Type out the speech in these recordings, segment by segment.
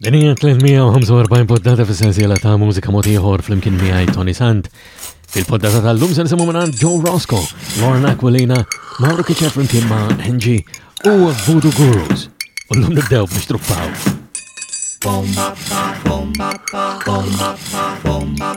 Din hija 345 poddata fis-sensiela ta' mużika mod ieħor flimkien miegħi Tony Sant. Fil-poddata tal-lum se nisimgħu minn Joe Rosco, Lorna Aquilina, Mauro Kiċef flimkien ma' Angie u Voodoo Gurus. U l-lum nibdew biex truppaw. Bomba pa, bomba pa, bomba pa, bomba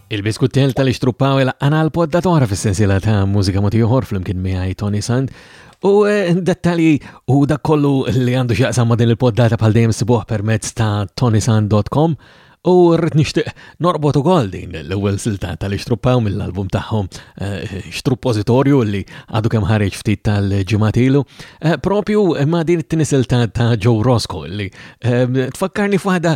Il-biskuttel tal-ixtruppaw il-qana l-podda toħra fis-sensiela ta' mużika moti uħor fl-imkien miħaj Tony Sand u eh, dettali u da kollu li għandu xaqsam ma' din il-poddata bħal dejjem sibuħ permezz ta' tonysand.com u rrit nishtiq norbot u għal din l-ewwel silta tal-ixtruppaw mill-album tagħhom eh, xtruppozitorju li għadu kemm ħareġ ftit tal-ġimatilu eh, propju ma' din it-tini silta ta' Joe Roscoe li tfakkarni f'waħda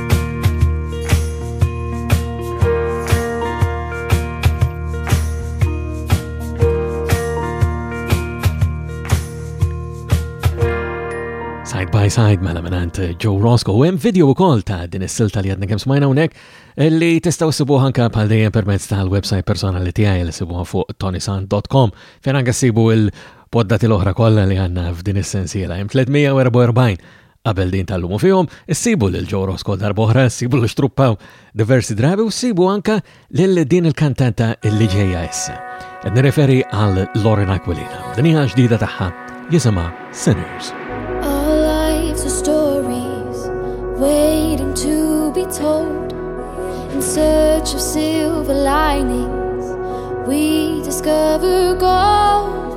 Side mela minant eh, Joe Roscoe. U hemm video wkoll ta' din is-silta li għadna kemm smajna hawnhekk eh, li tistgħu sibuha anke bħal dejjem permezz tal-website personali tiegħi li sibuha fuq tonisan.com fejn anke sibu il-poddati l-oħra kollha li għandna f'din is-sensiela. Hemm 344 Qabel din tallumu fihom, issibu lil Joe Roscoe darb'oħra, issibu l xtruppa diversi drabi u ssibu anka lil din il-kantanta li ġejja issa. Qed nirreferi għal Lauren Aquilina. Din hija ġdida tagħha jisimha Sinners. Our lives are stories waiting to be told in search of silver linings we discover gold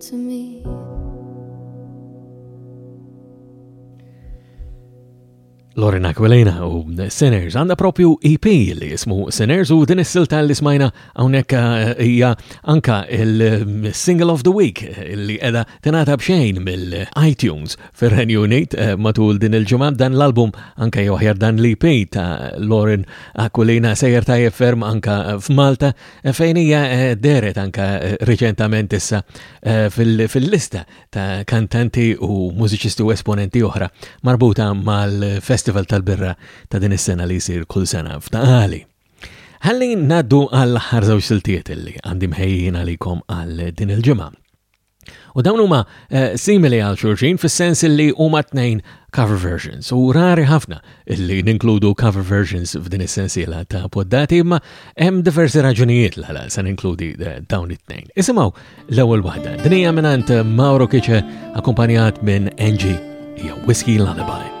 to me. Lauren Aquilina u Sinners għanda propju EP li jismu Sinners u din is-silta li smajna hawnhekk eh, hija anka il-Single of the Week li qiegħda tingħata b'xejn mill-iTunes fir-Renju Unit eh, matul din il-ġimgħa dan l-album anka jew dan l-EP ta' Lauren Aquilina sejjer ta' jefferm anka f'Malta Fejn hija eh, deret anka eh, reċentament issa eh, fil-lista ta' kantanti u mużiċisti u esponenti oħra marbuta mal-Festival tal-Birra ta' din is-sena li jsir kull sena f'Taqali. Ħalli naddu għal ħarżaw siltiet li għandi mħejjin għalikom għal din il-ġimgħa. U dawn huma eh, simili għal xulxin fis-sens li huma tnejn cover versions u rari ħafna li ninkludu cover versions f'din is-sensiela ta' poddati imma hemm diversi raġunijiet l għala se ninkludi eh, dawn it-tnejn. Isimgħu l-ewwel waħda. Din hija mingħand Mauro Kiċe akkumpanjat minn Angie hija Whiskey Lullaby.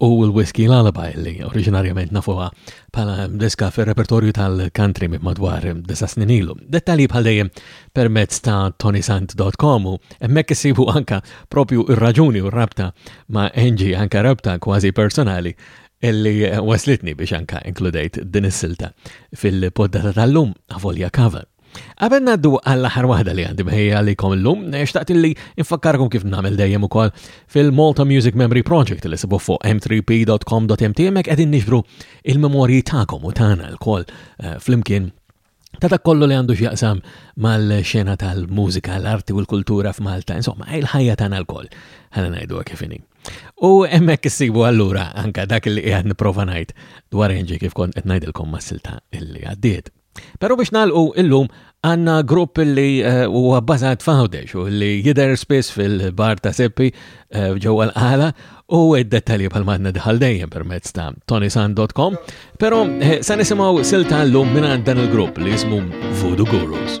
u l-Whiskey Lullaby li oriġinarjament nafuha bħala diska fir-repertorju tal-country minn madwar disa' snin ilu. Dettalji bħal dejjem permezz ta' tonisant.com u hemmhekk issibu anka propju ir-raġuni u rabta ma' Angie anka rabta kważi personali illi waslitni biex anka inkludejt din is-silta fil-poddata tal-lum avolja cover. Qabel naddu għall-aħħar waħda li għandi mħejja li kom illum, xtaqt li infakkarkom kif nagħmel dejjem ukoll fil-Malta Music Memory Project li sibu fuq m3p.com.mt hemmhekk qegħdin nixbru il-memorji tagħkom u tagħna lkoll eh, flimkien ta' dak kollu li għandu x'jaqsam mal-xena tal-mużika, l-arti u l-kultura f'Malta, insomma, il-ħajja tagħna lkoll. Ħana ngħidu kif inhi. U hemmhekk issibu allura anka dak li qiegħed nipprova ngħid dwar inġi kif kont qed ngħidilkom mas-silta illi għaddiet. Pero biex nalqu illum għanna grupp li eh, huwa uh, bazat f'Għawdex u li jidher spiss fil-bar ta' Seppi eh, ġewwa l-qala u d-dettalji bħal madna dħal dejjem permezz ta' tonisan.com, pero eh, sa nisimgħu silta llum minn dan il-grupp li jismu Voodoo Gurus.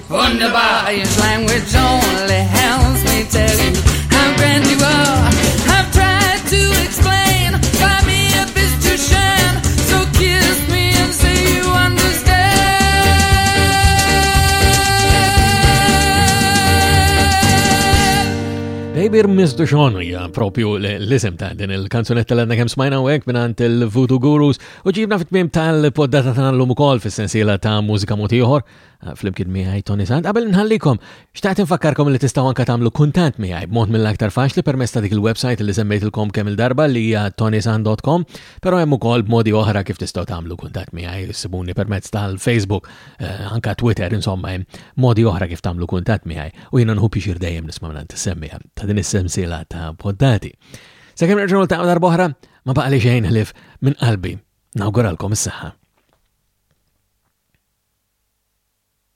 Wunderbar, your language only helps me tell you how grand you are. I've tried to explain, buy me a piece to shine, so kiss me and say you understand. Baby, Miss Dushon, yeah. propju l-isem ta' din il-kanzunetta l-għadna kem smajna u għek minnant il-Voodoo Gurus u ġibna fit-tmim tal-poddata ta' l-lum ukoll fil-sensiela ta' mużika motiħor Ah, flimkien miħaj Tony Sant. Qabel nħallikom, xtaqt infakkarkom li tistaw anka tagħmlu kuntant miħaj b'mod mill-aktar faċli permezz ta' dik il-website li semmejtilkom kemm il-darba li hija tonysant.com, però hemm ukoll b'modi oħra kif tistgħu tagħmlu kuntant miħaj sibuni permezz tal-Facebook, eh, anka Twitter, insomma hemm modi oħra kif tagħmlu kuntant miħaj u jiena nħu pixir dejjem nisma' minn tissemmiha ta' din is-semsiela ta' poddati. Sakemm nerġgħu ta' darba oħra, ma baqali xejn ħlif minn qalbi Nawguralkom is-saħħa.